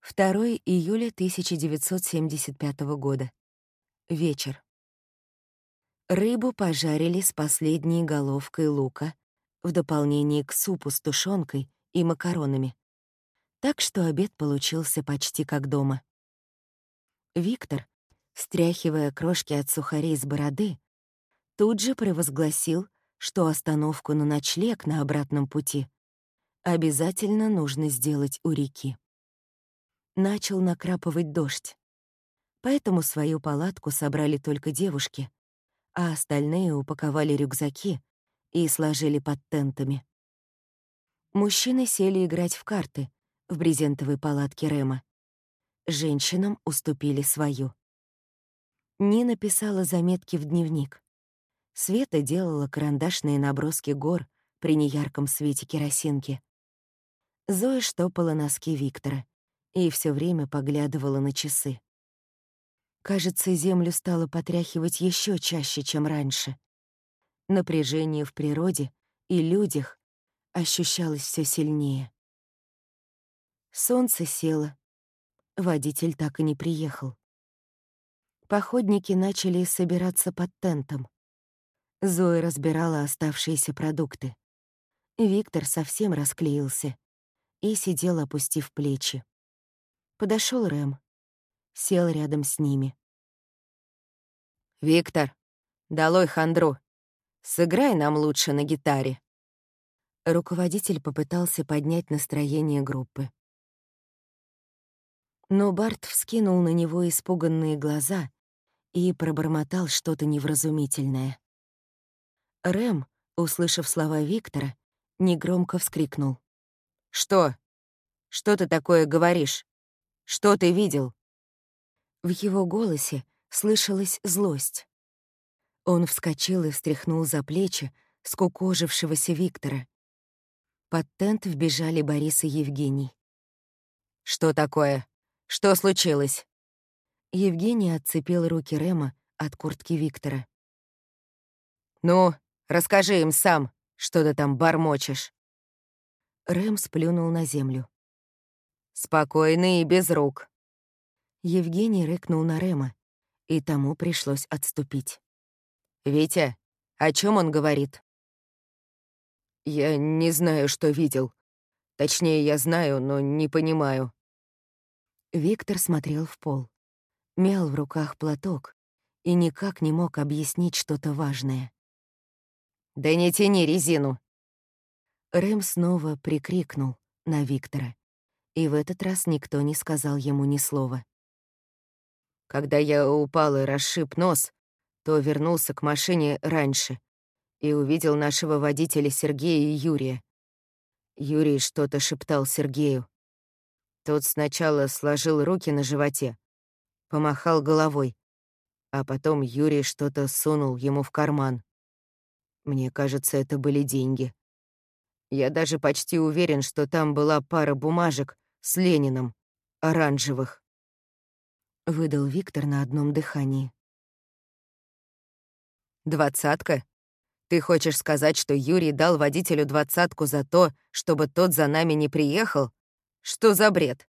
2 июля 1975 года. Вечер. Рыбу пожарили с последней головкой лука в дополнение к супу с тушенкой и макаронами. Так что обед получился почти как дома. Виктор, стряхивая крошки от сухарей с бороды, тут же провозгласил, что остановку на ночлег на обратном пути обязательно нужно сделать у реки начал накрапывать дождь. Поэтому свою палатку собрали только девушки, а остальные упаковали рюкзаки и сложили под тентами. Мужчины сели играть в карты в брезентовой палатке Рема. Женщинам уступили свою. Нина писала заметки в дневник. Света делала карандашные наброски гор при неярком свете керосинки. Зоя штопала носки Виктора и все время поглядывала на часы. Кажется, землю стало потряхивать еще чаще, чем раньше. Напряжение в природе и людях ощущалось все сильнее. Солнце село. Водитель так и не приехал. Походники начали собираться под тентом. Зоя разбирала оставшиеся продукты. Виктор совсем расклеился и сидел, опустив плечи. Подошел Рэм. Сел рядом с ними. «Виктор, долой хандру. Сыграй нам лучше на гитаре». Руководитель попытался поднять настроение группы. Но Барт вскинул на него испуганные глаза и пробормотал что-то невразумительное. Рэм, услышав слова Виктора, негромко вскрикнул. «Что? Что ты такое говоришь? Что ты видел?» В его голосе слышалась злость. Он вскочил и встряхнул за плечи скукожившегося Виктора. Под тент вбежали Борис и Евгений. «Что такое? Что случилось?» Евгений отцепил руки Рема от куртки Виктора. «Ну, расскажи им сам, что ты там бормочешь». Рэм сплюнул на землю. Спокойный и без рук. Евгений рыкнул на Рема, и тому пришлось отступить. «Витя, о чем он говорит?» «Я не знаю, что видел. Точнее, я знаю, но не понимаю». Виктор смотрел в пол, мял в руках платок и никак не мог объяснить что-то важное. «Да не тяни резину!» Рэм снова прикрикнул на Виктора и в этот раз никто не сказал ему ни слова. Когда я упал и расшиб нос, то вернулся к машине раньше и увидел нашего водителя Сергея и Юрия. Юрий что-то шептал Сергею. Тот сначала сложил руки на животе, помахал головой, а потом Юрий что-то сунул ему в карман. Мне кажется, это были деньги. Я даже почти уверен, что там была пара бумажек, с Лениным, оранжевых. Выдал Виктор на одном дыхании. «Двадцатка? Ты хочешь сказать, что Юрий дал водителю двадцатку за то, чтобы тот за нами не приехал? Что за бред?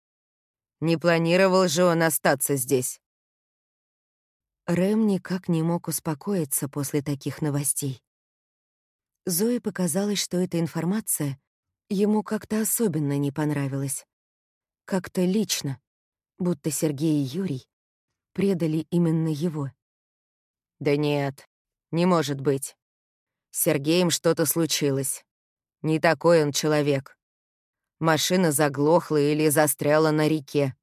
Не планировал же он остаться здесь?» Рэм никак не мог успокоиться после таких новостей. Зое показалось, что эта информация ему как-то особенно не понравилась. Как-то лично, будто Сергей и Юрий предали именно его. «Да нет, не может быть. С Сергеем что-то случилось. Не такой он человек. Машина заглохла или застряла на реке.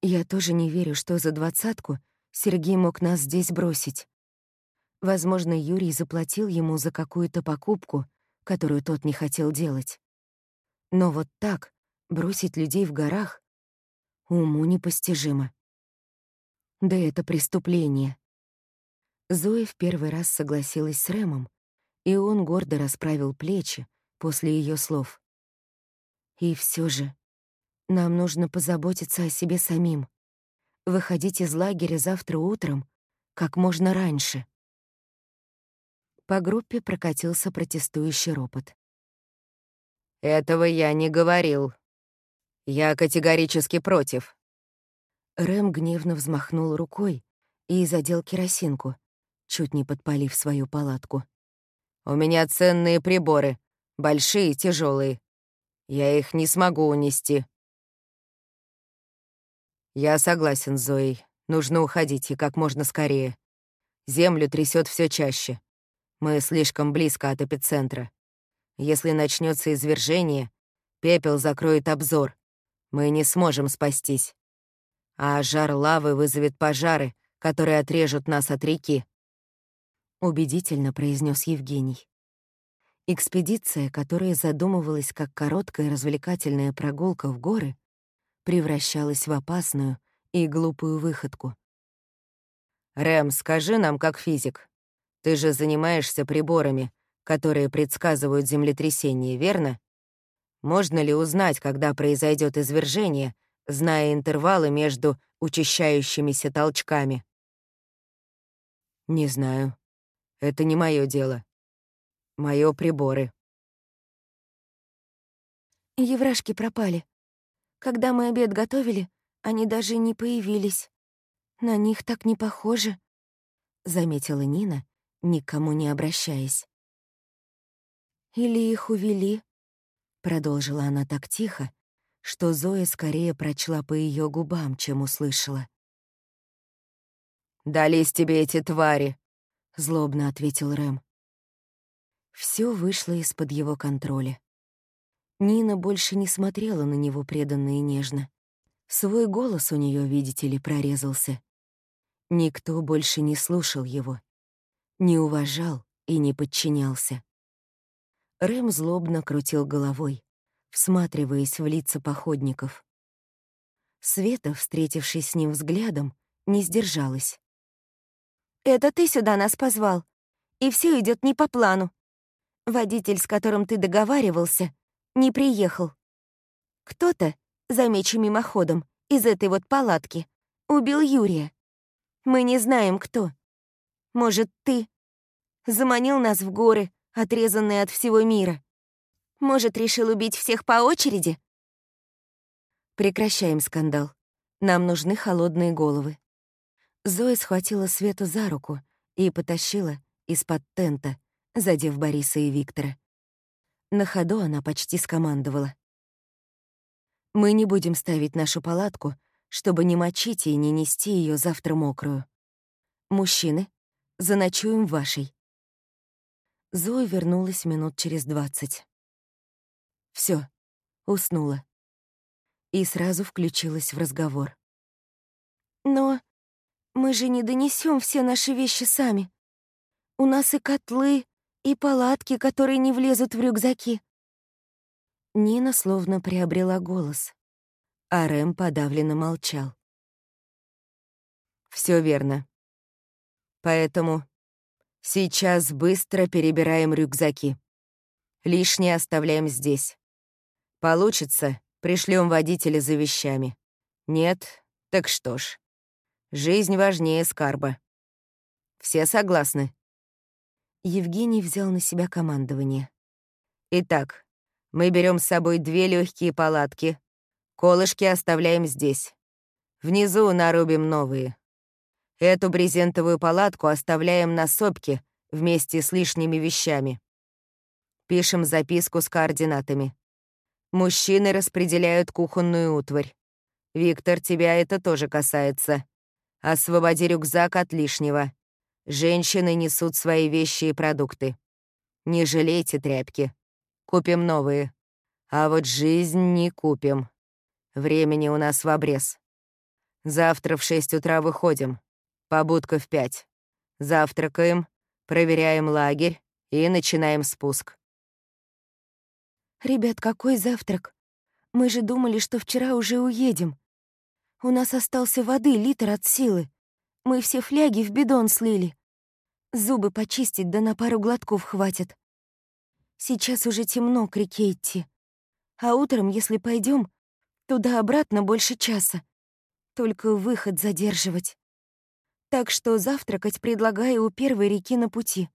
Я тоже не верю, что за двадцатку Сергей мог нас здесь бросить. Возможно, Юрий заплатил ему за какую-то покупку, которую тот не хотел делать. Но вот так, Бросить людей в горах уму непостижимо. Да это преступление. Зоя в первый раз согласилась с Рэмом, и он гордо расправил плечи после ее слов. И все же нам нужно позаботиться о себе самим. Выходить из лагеря завтра утром как можно раньше. По группе прокатился протестующий ропот. «Этого я не говорил», Я категорически против. Рэм гневно взмахнул рукой и задел керосинку, чуть не подпалив свою палатку. «У меня ценные приборы, большие, тяжелые. Я их не смогу унести». «Я согласен Зоей. Нужно уходить, и как можно скорее. Землю трясет все чаще. Мы слишком близко от эпицентра. Если начнется извержение, пепел закроет обзор. Мы не сможем спастись. А жар лавы вызовет пожары, которые отрежут нас от реки. Убедительно произнес Евгений. Экспедиция, которая задумывалась как короткая развлекательная прогулка в горы, превращалась в опасную и глупую выходку. «Рэм, скажи нам, как физик. Ты же занимаешься приборами, которые предсказывают землетрясение, верно? Можно ли узнать, когда произойдет извержение, зная интервалы между учащающимися толчками?» «Не знаю. Это не мое дело. Моё приборы». Еврашки пропали. Когда мы обед готовили, они даже не появились. На них так не похоже», — заметила Нина, никому не обращаясь. «Или их увели?» — продолжила она так тихо, что Зоя скорее прочла по ее губам, чем услышала. «Дались тебе эти твари», — злобно ответил Рэм. Все вышло из-под его контроля. Нина больше не смотрела на него преданно и нежно. Свой голос у нее, видите ли, прорезался. Никто больше не слушал его, не уважал и не подчинялся. Рэм злобно крутил головой, всматриваясь в лица походников. Света, встретившись с ним взглядом, не сдержалась. «Это ты сюда нас позвал, и все идет не по плану. Водитель, с которым ты договаривался, не приехал. Кто-то, замечу мимоходом, из этой вот палатки, убил Юрия. Мы не знаем, кто. Может, ты заманил нас в горы, отрезанные от всего мира. Может, решил убить всех по очереди? Прекращаем скандал. Нам нужны холодные головы. Зоя схватила Свету за руку и потащила из-под тента, задев Бориса и Виктора. На ходу она почти скомандовала. «Мы не будем ставить нашу палатку, чтобы не мочить и не нести ее завтра мокрую. Мужчины, заночуем в вашей». Зоя вернулась минут через двадцать. Все, уснула. И сразу включилась в разговор. «Но мы же не донесем все наши вещи сами. У нас и котлы, и палатки, которые не влезут в рюкзаки. Нина словно приобрела голос, а Рэм подавленно молчал. Все верно. Поэтому сейчас быстро перебираем рюкзаки. Лишнее оставляем здесь. Получится, пришлем водителя за вещами. Нет, так что ж. Жизнь важнее скарба. Все согласны? Евгений взял на себя командование. «Итак, мы берем с собой две легкие палатки. Колышки оставляем здесь. Внизу нарубим новые. Эту брезентовую палатку оставляем на сопке вместе с лишними вещами. Пишем записку с координатами. Мужчины распределяют кухонную утварь. Виктор, тебя это тоже касается. Освободи рюкзак от лишнего. Женщины несут свои вещи и продукты. Не жалейте тряпки. Купим новые. А вот жизнь не купим. Времени у нас в обрез. Завтра в шесть утра выходим. Побудка в пять. Завтракаем, проверяем лагерь и начинаем спуск. «Ребят, какой завтрак? Мы же думали, что вчера уже уедем. У нас остался воды литр от силы. Мы все фляги в бидон слили. Зубы почистить, да на пару глотков хватит. Сейчас уже темно к реке идти. А утром, если пойдем, туда-обратно больше часа. Только выход задерживать. Так что завтракать предлагаю у первой реки на пути.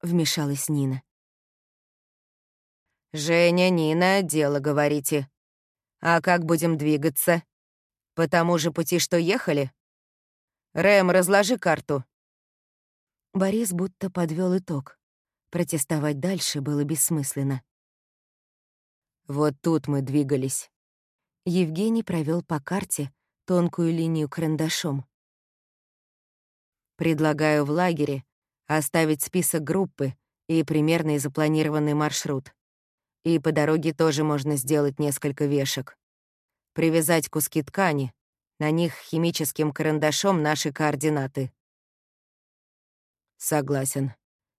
Вмешалась Нина. «Женя, Нина, дело говорите. А как будем двигаться? По тому же пути, что ехали? Рэм, разложи карту. Борис будто подвел итог. Протестовать дальше было бессмысленно. Вот тут мы двигались. Евгений провел по карте тонкую линию карандашом. Предлагаю в лагере оставить список группы и примерный запланированный маршрут. И по дороге тоже можно сделать несколько вешек. Привязать куски ткани, на них химическим карандашом наши координаты. Согласен.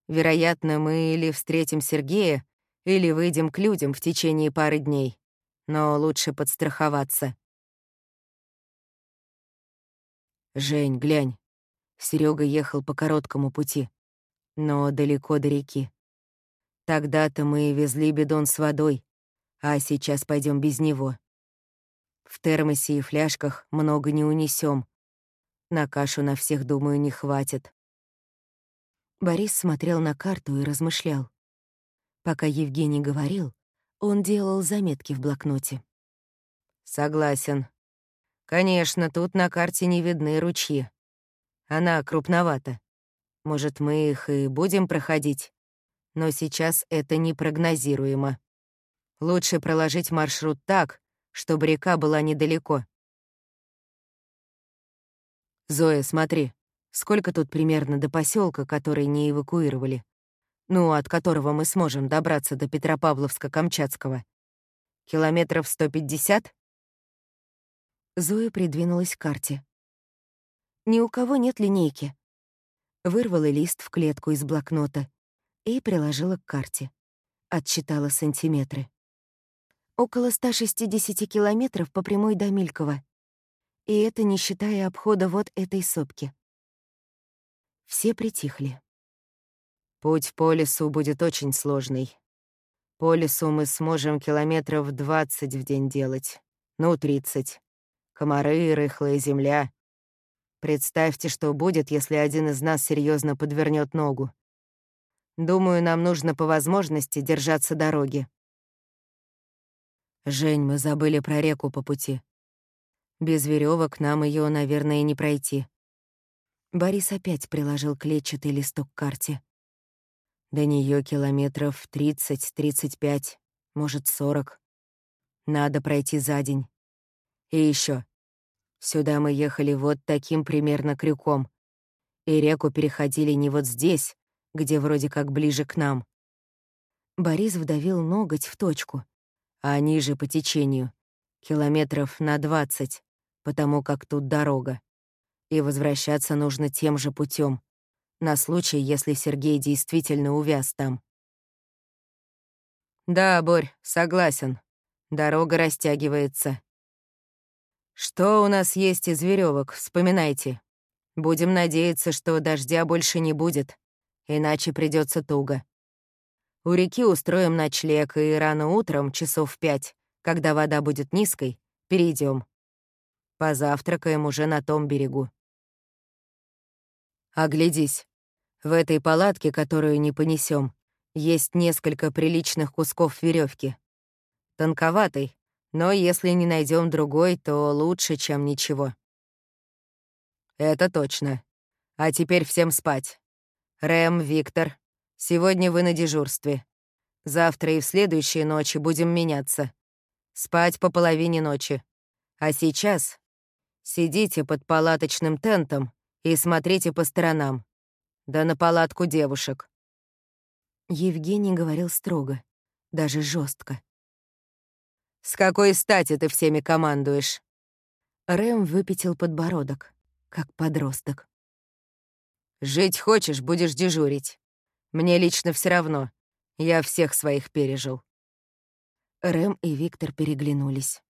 Вероятно, мы или встретим Сергея, или выйдем к людям в течение пары дней. Но лучше подстраховаться. Жень, глянь. Серега ехал по короткому пути, но далеко до реки. Тогда-то мы везли бидон с водой, а сейчас пойдем без него. В термосе и фляжках много не унесем. На кашу на всех, думаю, не хватит. Борис смотрел на карту и размышлял. Пока Евгений говорил, он делал заметки в блокноте. Согласен. Конечно, тут на карте не видны ручьи. Она крупновата. Может, мы их и будем проходить? но сейчас это непрогнозируемо. Лучше проложить маршрут так, чтобы река была недалеко. Зоя, смотри, сколько тут примерно до поселка, который не эвакуировали? Ну, от которого мы сможем добраться до Петропавловска-Камчатского? Километров 150? Зоя придвинулась к карте. Ни у кого нет линейки. Вырвала лист в клетку из блокнота и приложила к карте. Отчитала сантиметры. Около 160 километров по прямой до Милькова. И это не считая обхода вот этой сопки. Все притихли. Путь по лесу будет очень сложный. По лесу мы сможем километров 20 в день делать. Ну, 30. Комары, рыхлая земля. Представьте, что будет, если один из нас серьезно подвернет ногу. Думаю, нам нужно по возможности держаться дороги. Жень, мы забыли про реку по пути. Без веревок нам ее, наверное, не пройти. Борис опять приложил клетчатый листок к карте. До нее километров 30-35, может, 40. Надо пройти за день. И еще. Сюда мы ехали вот таким примерно крюком. И реку переходили не вот здесь, где вроде как ближе к нам. Борис вдавил ноготь в точку. А ниже по течению. Километров на двадцать, потому как тут дорога. И возвращаться нужно тем же путем, на случай, если Сергей действительно увяз там. Да, Борь, согласен. Дорога растягивается. Что у нас есть из веревок, вспоминайте. Будем надеяться, что дождя больше не будет иначе придется туго. У реки устроим ночлег, и рано утром, часов в пять, когда вода будет низкой, перейдем. Позавтракаем уже на том берегу. Оглядись. В этой палатке, которую не понесем, есть несколько приличных кусков веревки. Тонковатый, но если не найдем другой, то лучше, чем ничего. Это точно. А теперь всем спать. «Рэм, Виктор, сегодня вы на дежурстве. Завтра и в следующие ночи будем меняться. Спать по половине ночи. А сейчас сидите под палаточным тентом и смотрите по сторонам. Да на палатку девушек». Евгений говорил строго, даже жестко. «С какой стати ты всеми командуешь?» Рэм выпятил подбородок, как подросток. Жить хочешь, будешь дежурить. Мне лично все равно. Я всех своих пережил. Рэм и Виктор переглянулись.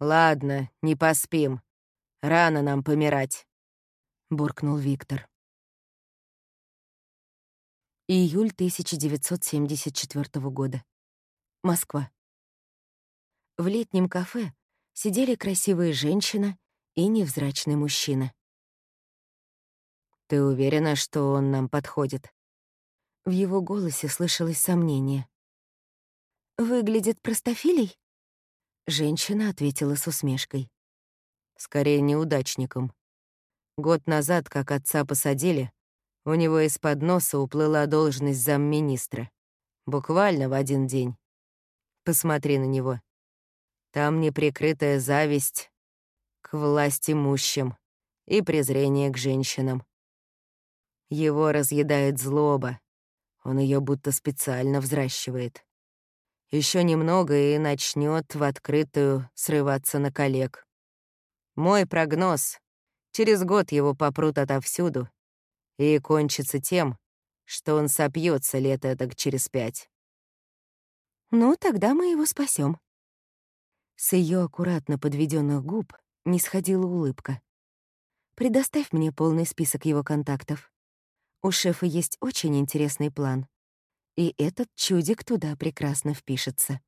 «Ладно, не поспим. Рано нам помирать», — буркнул Виктор. Июль 1974 года. Москва. В летнем кафе сидели красивая женщина и невзрачный мужчина. Ты уверена, что он нам подходит?» В его голосе слышалось сомнение. «Выглядит простофилей?» Женщина ответила с усмешкой. Скорее, неудачником. Год назад, как отца посадили, у него из-под носа уплыла должность замминистра. Буквально в один день. Посмотри на него. Там неприкрытая зависть к власть имущим и презрение к женщинам. Его разъедает злоба. Он ее будто специально взращивает. Еще немного и начнет в открытую срываться на коллег. Мой прогноз — через год его попрут отовсюду и кончится тем, что он сопьется лет этак через пять. Ну, тогда мы его спасем. С ее аккуратно подведенных губ не сходила улыбка. Предоставь мне полный список его контактов. У шефа есть очень интересный план. И этот чудик туда прекрасно впишется.